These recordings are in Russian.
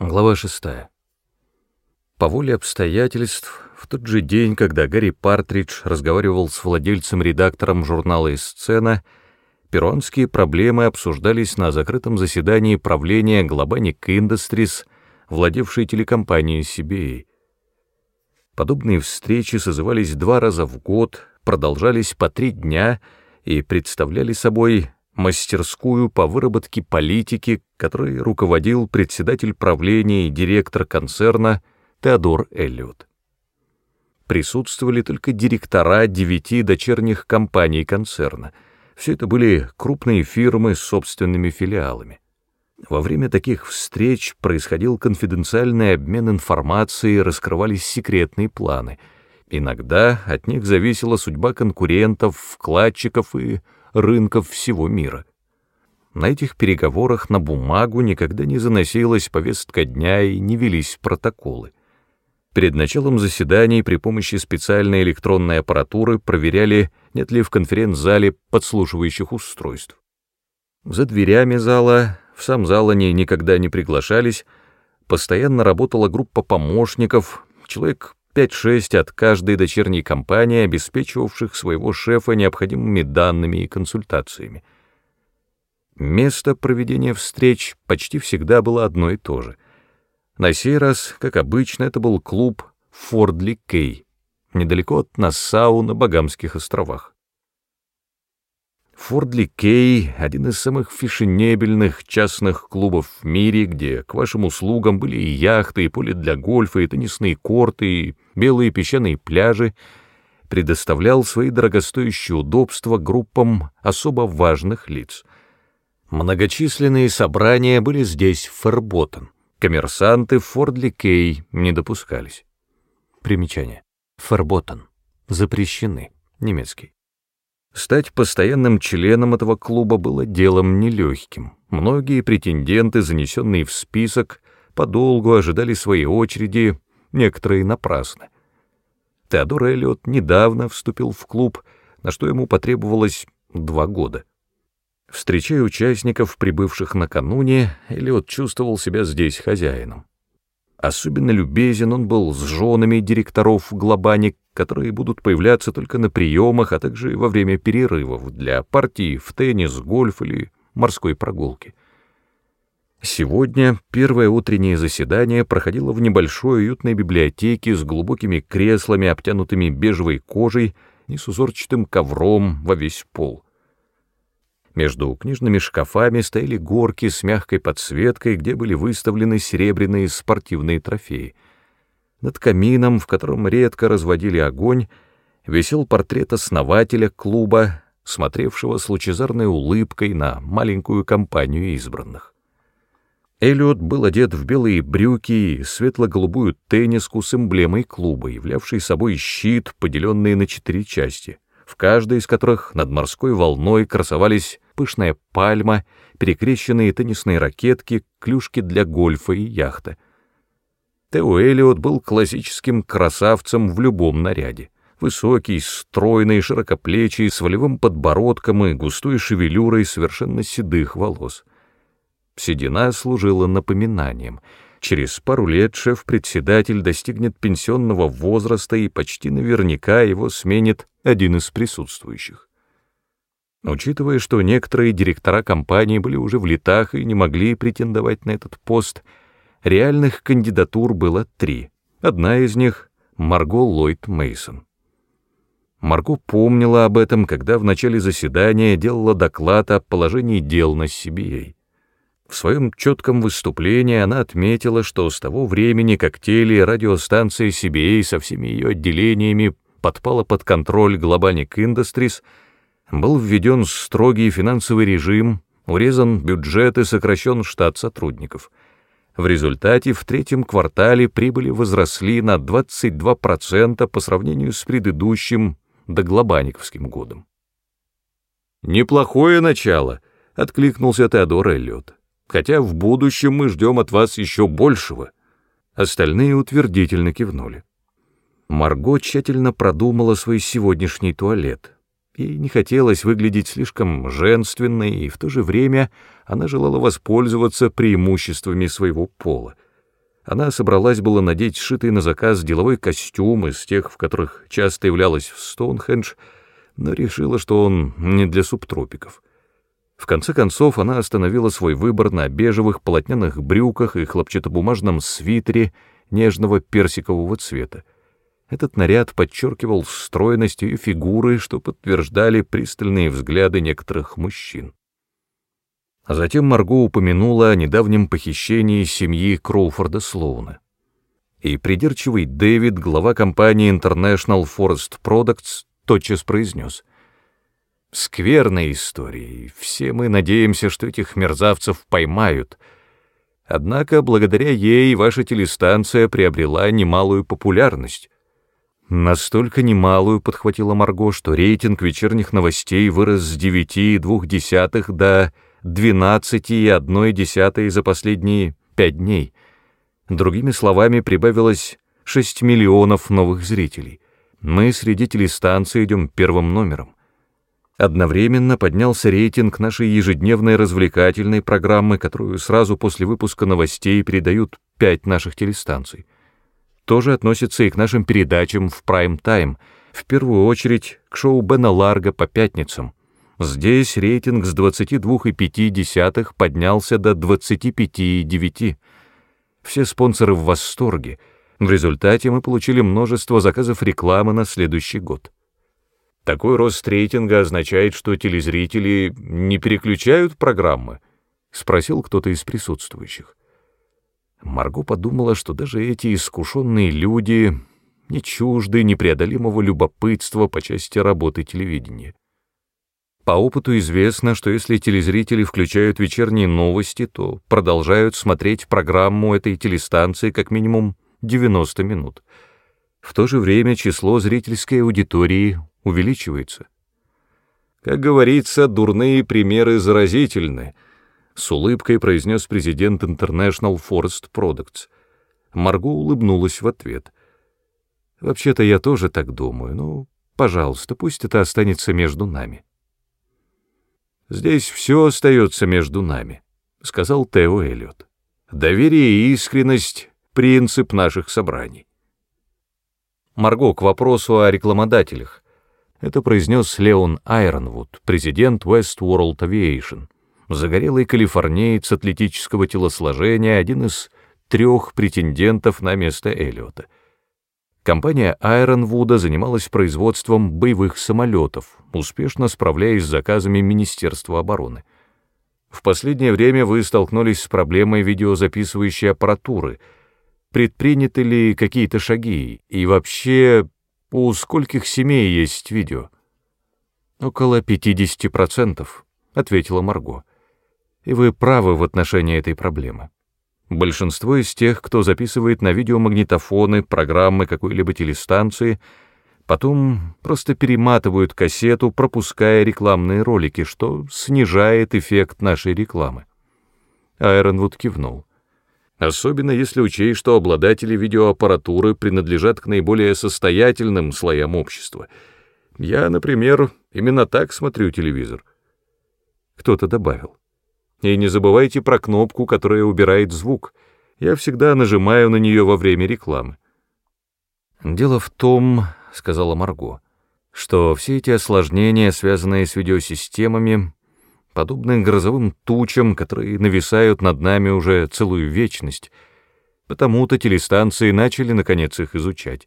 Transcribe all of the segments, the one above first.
Глава 6. По воле обстоятельств, в тот же день, когда Гарри Партридж разговаривал с владельцем-редактором журнала «Сцена», перуанские проблемы обсуждались на закрытом заседании правления Globanic Industries, владевшей телекомпанией CBA. Подобные встречи созывались два раза в год, продолжались по три дня и представляли собой мастерскую по выработке политики, которой руководил председатель правления и директор концерна Теодор Эллиот. Присутствовали только директора девяти дочерних компаний концерна. Все это были крупные фирмы с собственными филиалами. Во время таких встреч происходил конфиденциальный обмен информацией, раскрывались секретные планы. Иногда от них зависела судьба конкурентов, вкладчиков и рынков всего мира. На этих переговорах на бумагу никогда не заносилась повестка дня и не велись протоколы. Перед началом заседаний при помощи специальной электронной аппаратуры проверяли, нет ли в конференц-зале подслушивающих устройств. За дверями зала, в сам зал они никогда не приглашались, постоянно работала группа помощников, человек 5-6 от каждой дочерней компании, обеспечивавших своего шефа необходимыми данными и консультациями. Место проведения встреч почти всегда было одно и то же. На сей раз, как обычно, это был клуб Фордли Кей, недалеко от Нассау на Багамских островах. Фордли Кей — один из самых фешенебельных частных клубов в мире, где к вашим услугам были и яхты, и поле для гольфа, и теннисные корты, и белые песчаные пляжи, предоставлял свои дорогостоящие удобства группам особо важных лиц. Многочисленные собрания были здесь, в. Коммерсанты Фордли Кей не допускались. Примечание. Ферботтон. Запрещены. Немецкий. Стать постоянным членом этого клуба было делом нелегким. Многие претенденты, занесенные в список, подолгу ожидали своей очереди, некоторые напрасно. Теодор Эллиот недавно вступил в клуб, на что ему потребовалось два года. Встречая участников, прибывших накануне, Эллиот чувствовал себя здесь хозяином. Особенно любезен он был с женами директоров Глобаник, которые будут появляться только на приемах, а также во время перерывов для партий в теннис, гольф или морской прогулки. Сегодня первое утреннее заседание проходило в небольшой уютной библиотеке с глубокими креслами, обтянутыми бежевой кожей и с узорчатым ковром во весь пол. Между книжными шкафами стояли горки с мягкой подсветкой, где были выставлены серебряные спортивные трофеи. Над камином, в котором редко разводили огонь, висел портрет основателя клуба, смотревшего с лучезарной улыбкой на маленькую компанию избранных. Эллиот был одет в белые брюки и светло-голубую тенниску с эмблемой клуба, являвшей собой щит, поделенный на четыре части, в каждой из которых над морской волной красовались пышная пальма, перекрещенные теннисные ракетки, клюшки для гольфа и яхта. Тео Эллиот был классическим красавцем в любом наряде. Высокий, стройный, широкоплечий, с волевым подбородком и густой шевелюрой совершенно седых волос. Седина служила напоминанием. Через пару лет шеф-председатель достигнет пенсионного возраста и почти наверняка его сменит один из присутствующих. Учитывая, что некоторые директора компании были уже в летах и не могли претендовать на этот пост, реальных кандидатур было три. Одна из них — Марго Ллойд Мейсон. Марго помнила об этом, когда в начале заседания делала доклад о положении дел на CBA. В своем четком выступлении она отметила, что с того времени, как теле- и радиостанция CBA со всеми ее отделениями подпала под контроль Globanic Industries — был введен строгий финансовый режим, урезан бюджет и сокращен штат сотрудников. В результате в третьем квартале прибыли возросли на 22% по сравнению с предыдущим доглобаниковским годом. «Неплохое начало», — откликнулся Теодор Эллиот. «Хотя в будущем мы ждем от вас еще большего». Остальные утвердительно кивнули. Марго тщательно продумала свой сегодняшний туалет — Ей не хотелось выглядеть слишком женственной, и в то же время она желала воспользоваться преимуществами своего пола. Она собралась было надеть сшитый на заказ деловой костюм из тех, в которых часто являлась в Стоунхендж, но решила, что он не для субтропиков. В конце концов, она остановила свой выбор на бежевых полотняных брюках и хлопчатобумажном свитере нежного персикового цвета. Этот наряд подчеркивал стройность ее фигуры, что подтверждали пристальные взгляды некоторых мужчин. А затем Марго упомянула о недавнем похищении семьи Кроуфорда Слоуна. И придирчивый Дэвид, глава компании International Forest Products, тотчас произнес. «Скверная история, все мы надеемся, что этих мерзавцев поймают. Однако благодаря ей ваша телестанция приобрела немалую популярность». Настолько немалую, подхватила Марго, что рейтинг вечерних новостей вырос с 9,2 до 12,1 за последние пять дней. Другими словами, прибавилось 6 миллионов новых зрителей. Мы среди телестанций идем первым номером. Одновременно поднялся рейтинг нашей ежедневной развлекательной программы, которую сразу после выпуска новостей передают пять наших телестанций тоже относится и к нашим передачам в прайм-тайм, в первую очередь к шоу Бена Ларго по пятницам. Здесь рейтинг с 22,5 поднялся до 25,9. Все спонсоры в восторге. В результате мы получили множество заказов рекламы на следующий год. Такой рост рейтинга означает, что телезрители не переключают программы? Спросил кто-то из присутствующих. Марго подумала, что даже эти искушенные люди не чужды непреодолимого любопытства по части работы телевидения. По опыту известно, что если телезрители включают вечерние новости, то продолжают смотреть программу этой телестанции как минимум 90 минут. В то же время число зрительской аудитории увеличивается. Как говорится, дурные примеры заразительны — с улыбкой произнес президент International Forest Products. Марго улыбнулась в ответ. «Вообще-то я тоже так думаю, ну, пожалуйста, пусть это останется между нами». «Здесь все остается между нами», — сказал Тео Эллиот. «Доверие и искренность — принцип наших собраний». Марго, к вопросу о рекламодателях. Это произнес Леон Айронвуд, президент West World Aviation загорелый калифорниец атлетического телосложения, один из трех претендентов на место Эллиота. Компания Айронвуда занималась производством боевых самолетов, успешно справляясь с заказами Министерства обороны. В последнее время вы столкнулись с проблемой видеозаписывающей аппаратуры. Предприняты ли какие-то шаги? И вообще, у скольких семей есть видео? Около 50%, ответила Марго и вы правы в отношении этой проблемы. Большинство из тех, кто записывает на видеомагнитофоны программы какой-либо телестанции, потом просто перематывают кассету, пропуская рекламные ролики, что снижает эффект нашей рекламы. Айронвуд кивнул. Особенно если учесть, что обладатели видеоаппаратуры принадлежат к наиболее состоятельным слоям общества. Я, например, именно так смотрю телевизор. Кто-то добавил. И не забывайте про кнопку, которая убирает звук. Я всегда нажимаю на нее во время рекламы. «Дело в том, — сказала Марго, — что все эти осложнения, связанные с видеосистемами, подобны грозовым тучам, которые нависают над нами уже целую вечность, потому-то телестанции начали, наконец, их изучать.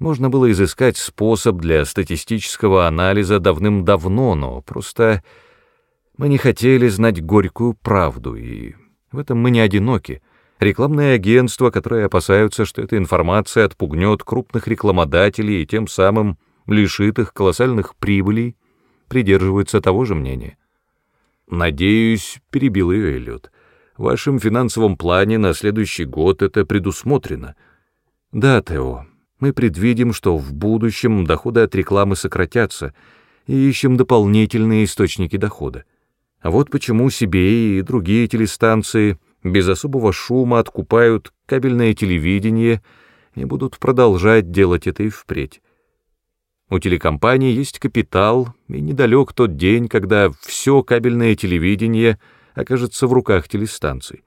Можно было изыскать способ для статистического анализа давным-давно, но просто мы не хотели знать горькую правду, и в этом мы не одиноки. Рекламные агентства, которые опасаются, что эта информация отпугнет крупных рекламодателей и тем самым лишит их колоссальных прибылей, придерживаются того же мнения. «Надеюсь», — перебил ее Эллиот, — «в вашем финансовом плане на следующий год это предусмотрено». «Да, Тео, мы предвидим, что в будущем доходы от рекламы сократятся, и ищем дополнительные источники дохода. А вот почему себе и другие телестанции без особого шума откупают кабельное телевидение и будут продолжать делать это и впредь. У телекомпании есть капитал, и недалек тот день, когда все кабельное телевидение окажется в руках телестанций.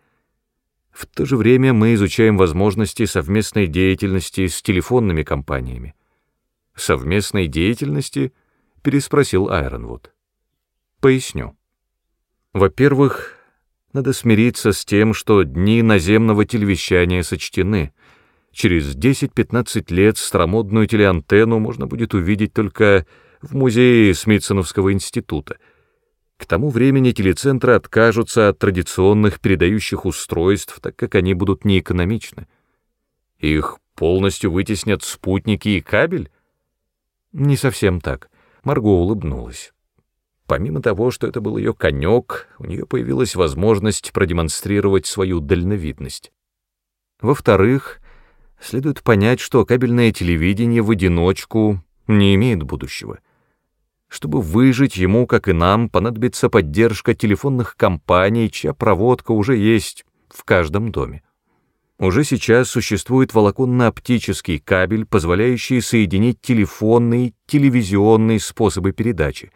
В то же время мы изучаем возможности совместной деятельности с телефонными компаниями. Совместной деятельности? переспросил Айронвуд. Поясню. Во-первых, надо смириться с тем, что дни наземного телевещания сочтены. Через 10-15 лет старомодную телеантенну можно будет увидеть только в музее Смитсоновского института — к тому времени телецентры откажутся от традиционных передающих устройств, так как они будут неэкономичны. Их полностью вытеснят спутники и кабель? Не совсем так. Марго улыбнулась. Помимо того, что это был ее конек, у нее появилась возможность продемонстрировать свою дальновидность. Во-вторых, следует понять, что кабельное телевидение в одиночку не имеет будущего. Чтобы выжить ему, как и нам, понадобится поддержка телефонных компаний, чья проводка уже есть в каждом доме. Уже сейчас существует волоконно-оптический кабель, позволяющий соединить телефонные, телевизионные способы передачи,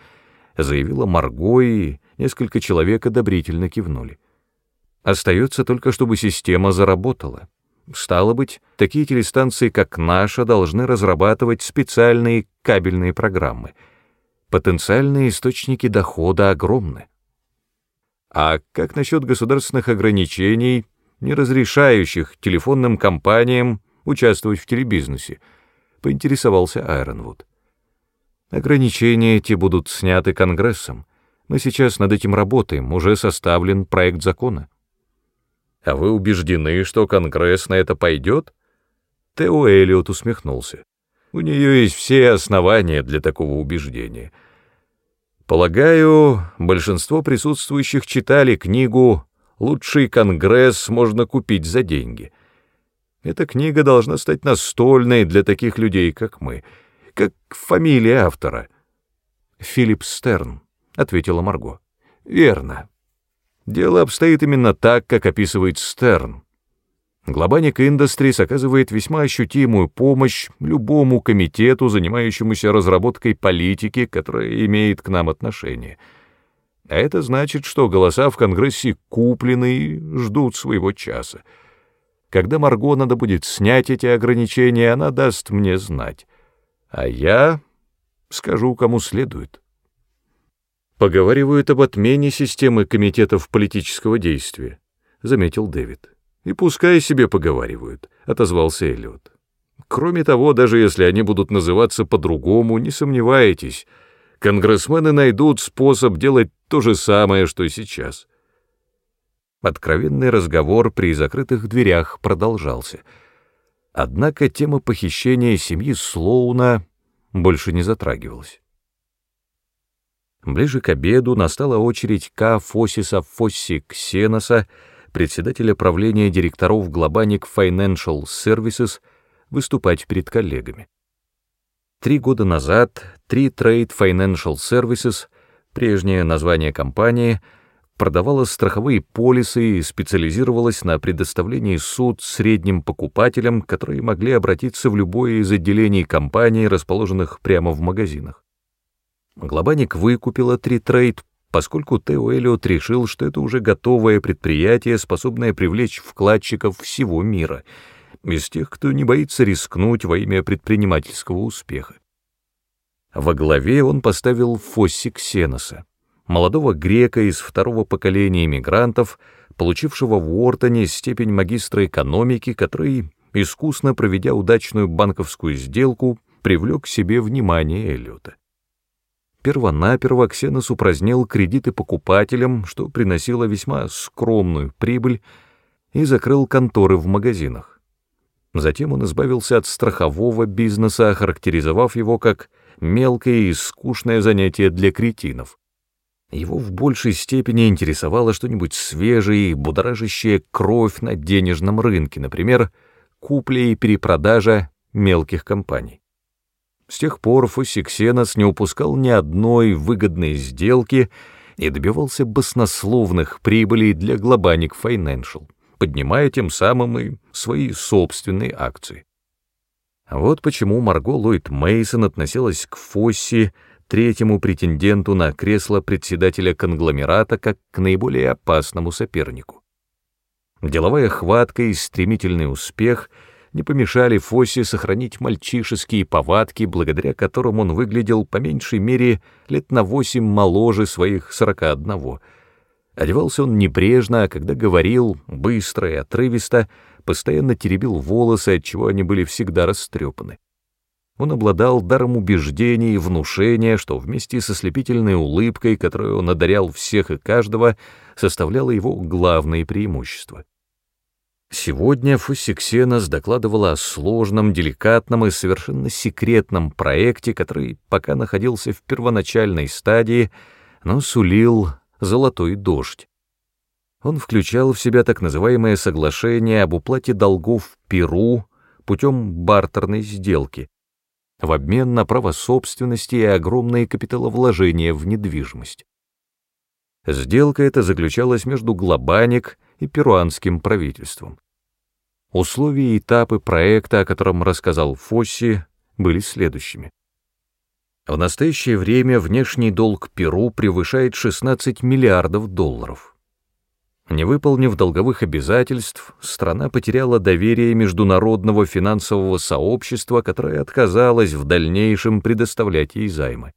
заявила Марго, и несколько человек одобрительно кивнули. Остается только, чтобы система заработала. Стало быть, такие телестанции, как наша, должны разрабатывать специальные кабельные программы — потенциальные источники дохода огромны. А как насчет государственных ограничений, не разрешающих телефонным компаниям участвовать в телебизнесе? Поинтересовался Айронвуд. Ограничения эти будут сняты Конгрессом. Мы сейчас над этим работаем, уже составлен проект закона. А вы убеждены, что Конгресс на это пойдет? Тео Эллиот усмехнулся. У нее есть все основания для такого убеждения. Полагаю, большинство присутствующих читали книгу «Лучший конгресс можно купить за деньги». Эта книга должна стать настольной для таких людей, как мы, как фамилия автора. «Филипп Стерн», — ответила Марго. «Верно. Дело обстоит именно так, как описывает Стерн. Глобаник Industries оказывает весьма ощутимую помощь любому комитету, занимающемуся разработкой политики, которая имеет к нам отношение. А это значит, что голоса в Конгрессе куплены и ждут своего часа. Когда Марго надо будет снять эти ограничения, она даст мне знать. А я скажу, кому следует. Поговаривают об отмене системы комитетов политического действия, — заметил Дэвид. И пускай себе поговаривают, — отозвался Эллиот. Кроме того, даже если они будут называться по-другому, не сомневайтесь, конгрессмены найдут способ делать то же самое, что и сейчас. Откровенный разговор при закрытых дверях продолжался. Однако тема похищения семьи Слоуна больше не затрагивалась. Ближе к обеду настала очередь К. Фосиса Фосси Ксеноса, председателя правления директоров Глобаник Financial Services, выступать перед коллегами. Три года назад Tri Trade Financial Services, прежнее название компании, продавала страховые полисы и специализировалась на предоставлении суд средним покупателям, которые могли обратиться в любое из отделений компании, расположенных прямо в магазинах. Глобаник выкупила Tri Trade поскольку Тео Эллиот решил, что это уже готовое предприятие, способное привлечь вкладчиков всего мира, из тех, кто не боится рискнуть во имя предпринимательского успеха. Во главе он поставил Фосси Ксеноса, молодого грека из второго поколения иммигрантов, получившего в Уортоне степень магистра экономики, который, искусно проведя удачную банковскую сделку, привлек к себе внимание Эллиота. Первонаперво Ксенос упразднил кредиты покупателям, что приносило весьма скромную прибыль, и закрыл конторы в магазинах. Затем он избавился от страхового бизнеса, охарактеризовав его как мелкое и скучное занятие для кретинов. Его в большей степени интересовало что-нибудь свежее и будоражащее кровь на денежном рынке, например, купля и перепродажа мелких компаний. С тех пор Фоссиксенос не упускал ни одной выгодной сделки и добивался баснословных прибылей для Глобаник Financial, поднимая тем самым и свои собственные акции. Вот почему Марго Ллойд Мейсон относилась к Фосси, третьему претенденту на кресло председателя конгломерата, как к наиболее опасному сопернику. Деловая хватка и стремительный успех не помешали Фосе сохранить мальчишеские повадки, благодаря которым он выглядел по меньшей мере лет на восемь моложе своих сорока одного. Одевался он небрежно, а когда говорил, быстро и отрывисто, постоянно теребил волосы, отчего они были всегда растрепаны. Он обладал даром убеждения и внушения, что вместе со слепительной улыбкой, которую он одарял всех и каждого, составляло его главное преимущество. Сегодня Фуссиксенос докладывала о сложном, деликатном и совершенно секретном проекте, который пока находился в первоначальной стадии, но сулил золотой дождь. Он включал в себя так называемое соглашение об уплате долгов Перу путем бартерной сделки, в обмен на право собственности и огромные капиталовложения в недвижимость. Сделка эта заключалась между Глобаник и перуанским правительством. Условия и этапы проекта, о котором рассказал Фосси, были следующими. В настоящее время внешний долг Перу превышает 16 миллиардов долларов. Не выполнив долговых обязательств, страна потеряла доверие международного финансового сообщества, которое отказалось в дальнейшем предоставлять ей займы.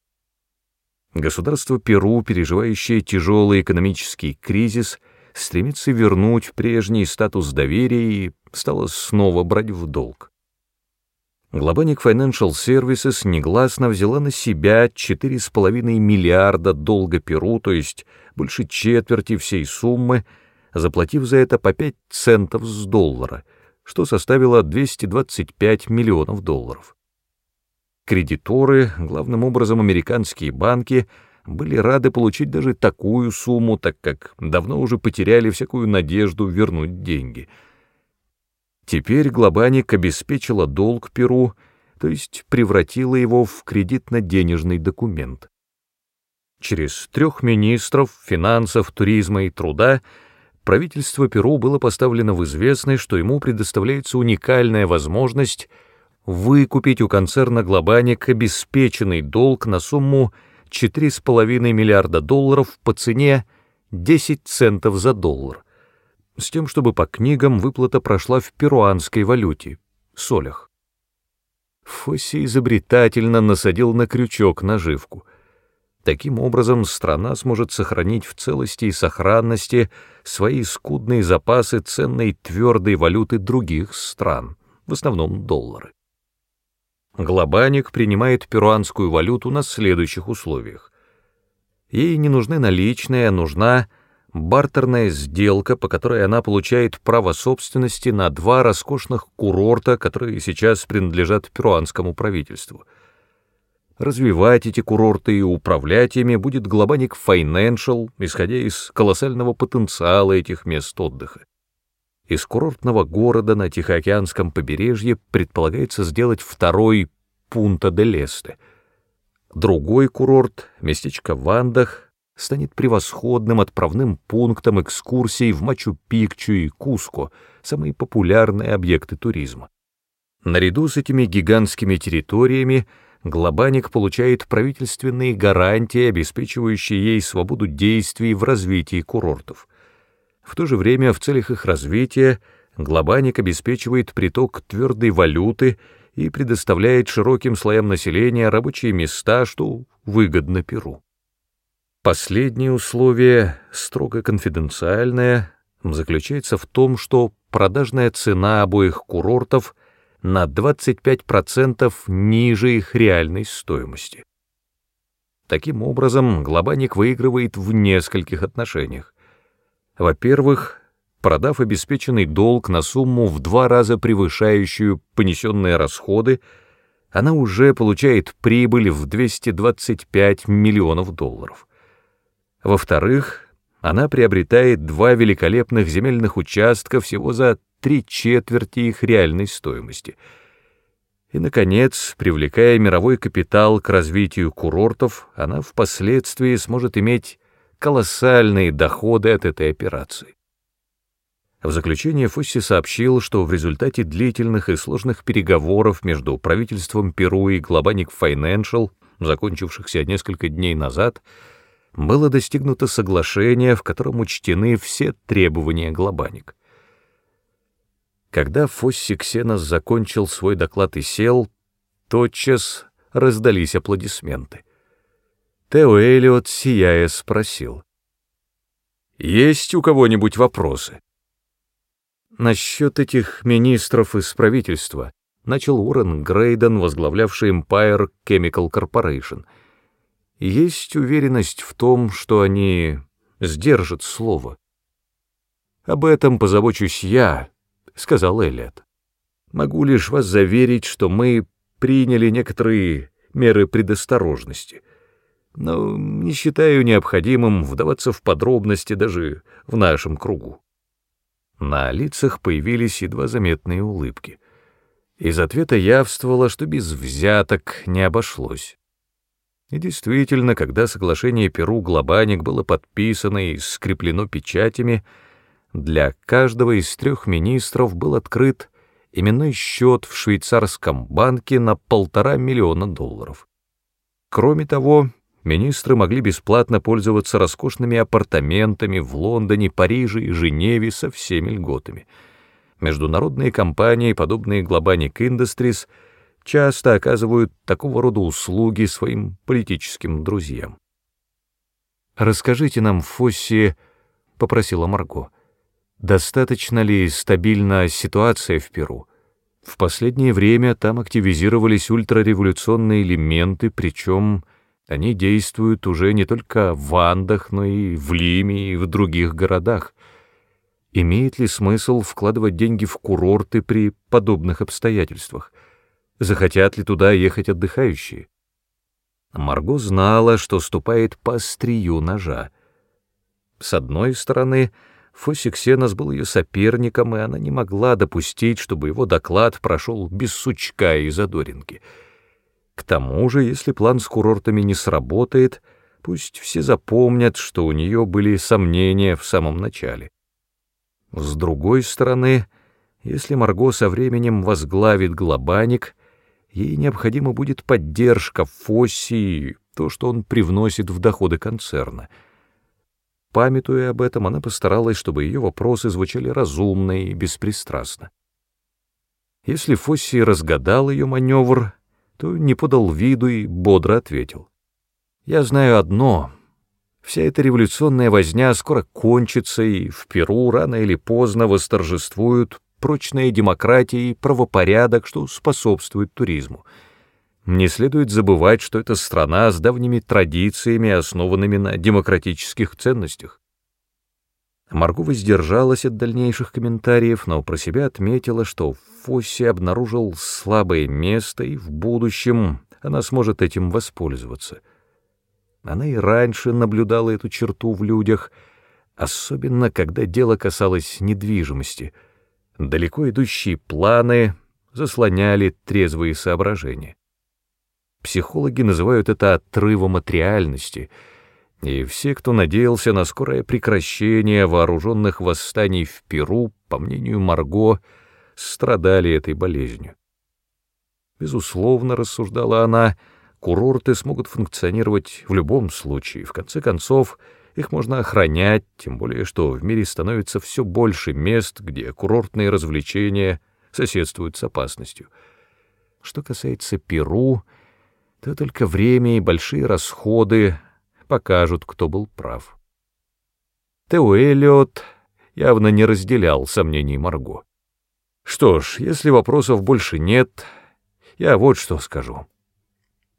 Государство Перу, переживающее тяжелый экономический кризис, стремится вернуть прежний статус доверия и стало снова брать в долг. Глобаник Financial Services негласно взяла на себя 4,5 миллиарда долга Перу, то есть больше четверти всей суммы, заплатив за это по 5 центов с доллара, что составило 225 миллионов долларов. Кредиторы, главным образом американские банки, были рады получить даже такую сумму, так как давно уже потеряли всякую надежду вернуть деньги. Теперь Глобаник обеспечила долг Перу, то есть превратила его в кредитно-денежный документ. Через трех министров финансов, туризма и труда правительство Перу было поставлено в известность, что ему предоставляется уникальная возможность выкупить у концерна Глобаник обеспеченный долг на сумму 4,5 миллиарда долларов по цене 10 центов за доллар, с тем, чтобы по книгам выплата прошла в перуанской валюте, солях. Фосси изобретательно насадил на крючок наживку — Таким образом, страна сможет сохранить в целости и сохранности свои скудные запасы ценной твердой валюты других стран, в основном доллары. Глобаник принимает перуанскую валюту на следующих условиях. Ей не нужны наличные, а нужна бартерная сделка, по которой она получает право собственности на два роскошных курорта, которые сейчас принадлежат перуанскому правительству — Развивать эти курорты и управлять ими будет Глобаник Financial, исходя из колоссального потенциала этих мест отдыха. Из курортного города на Тихоокеанском побережье предполагается сделать второй Пунта-де-Лесте. Другой курорт, местечко Вандах, станет превосходным отправным пунктом экскурсий в Мачу-Пикчу и Куско, самые популярные объекты туризма. Наряду с этими гигантскими территориями Глобаник получает правительственные гарантии, обеспечивающие ей свободу действий в развитии курортов. В то же время в целях их развития Глобаник обеспечивает приток твердой валюты и предоставляет широким слоям населения рабочие места, что выгодно Перу. Последнее условие, строго конфиденциальное, заключается в том, что продажная цена обоих курортов на 25% ниже их реальной стоимости. Таким образом, Глобаник выигрывает в нескольких отношениях. Во-первых, продав обеспеченный долг на сумму в два раза превышающую понесенные расходы, она уже получает прибыль в 225 миллионов долларов. Во-вторых, она приобретает два великолепных земельных участка всего за три четверти их реальной стоимости. И, наконец, привлекая мировой капитал к развитию курортов, она впоследствии сможет иметь колоссальные доходы от этой операции. В заключение Фосси сообщил, что в результате длительных и сложных переговоров между правительством Перу и Глобаник Financial, закончившихся несколько дней назад, было достигнуто соглашение, в котором учтены все требования Глобаник. Когда Фосси Ксенос закончил свой доклад и сел, тотчас раздались аплодисменты. Тео Эллиот, сияя, спросил. «Есть у кого-нибудь вопросы?» «Насчет этих министров из правительства», — начал Уоррен Грейден, возглавлявший Empire Chemical Corporation. «Есть уверенность в том, что они сдержат слово». «Об этом позабочусь я», — сказал Эллиот. «Могу лишь вас заверить, что мы приняли некоторые меры предосторожности, но не считаю необходимым вдаваться в подробности даже в нашем кругу». На лицах появились едва заметные улыбки. Из ответа явствовало, что без взяток не обошлось. И действительно, когда соглашение Перу-Глобаник было подписано и скреплено печатями, для каждого из трех министров был открыт именной счет в швейцарском банке на полтора миллиона долларов. Кроме того, министры могли бесплатно пользоваться роскошными апартаментами в Лондоне, Париже и Женеве со всеми льготами. Международные компании, подобные Globanic Industries, часто оказывают такого рода услуги своим политическим друзьям. «Расскажите нам, Фосси», — попросила Марго, — Достаточно ли стабильна ситуация в Перу? В последнее время там активизировались ультрареволюционные элементы, причем они действуют уже не только в Андах, но и в Лиме и в других городах. Имеет ли смысл вкладывать деньги в курорты при подобных обстоятельствах? Захотят ли туда ехать отдыхающие? Марго знала, что ступает по острию ножа. С одной стороны, Фосиксенос был ее соперником, и она не могла допустить, чтобы его доклад прошел без сучка и задоринки. К тому же, если план с курортами не сработает, пусть все запомнят, что у нее были сомнения в самом начале. С другой стороны, если Марго со временем возглавит Глобаник, ей необходима будет поддержка Фосси и то, что он привносит в доходы концерна — Памятуя об этом, она постаралась, чтобы ее вопросы звучали разумно и беспристрастно. Если Фосси разгадал ее маневр, то не подал виду и бодро ответил. «Я знаю одно. Вся эта революционная возня скоро кончится, и в Перу рано или поздно восторжествуют прочная демократия и правопорядок, что способствует туризму. Не следует забывать, что это страна с давними традициями, основанными на демократических ценностях. Марго воздержалась от дальнейших комментариев, но про себя отметила, что Фосси обнаружил слабое место, и в будущем она сможет этим воспользоваться. Она и раньше наблюдала эту черту в людях, особенно когда дело касалось недвижимости. Далеко идущие планы заслоняли трезвые соображения. Психологи называют это отрывом от реальности, и все, кто надеялся на скорое прекращение вооруженных восстаний в Перу, по мнению Марго, страдали этой болезнью. Безусловно, рассуждала она, курорты смогут функционировать в любом случае, в конце концов, их можно охранять, тем более что в мире становится все больше мест, где курортные развлечения соседствуют с опасностью. Что касается Перу, то только время и большие расходы покажут, кто был прав. Тео Эллиот явно не разделял сомнений Марго. Что ж, если вопросов больше нет, я вот что скажу.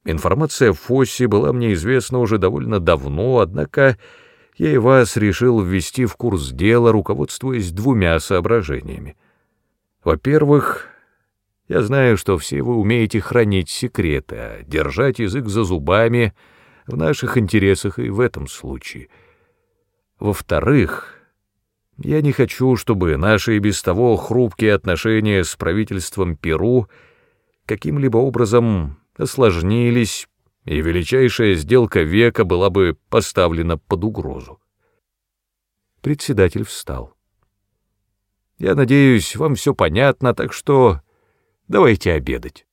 Информация о Фоссе была мне известна уже довольно давно, однако я и вас решил ввести в курс дела, руководствуясь двумя соображениями. Во-первых, я знаю, что все вы умеете хранить секреты, а держать язык за зубами в наших интересах и в этом случае. Во-вторых, я не хочу, чтобы наши и без того хрупкие отношения с правительством Перу каким-либо образом осложнились, и величайшая сделка века была бы поставлена под угрозу. Председатель встал. «Я надеюсь, вам все понятно, так что...» Давайте обедать.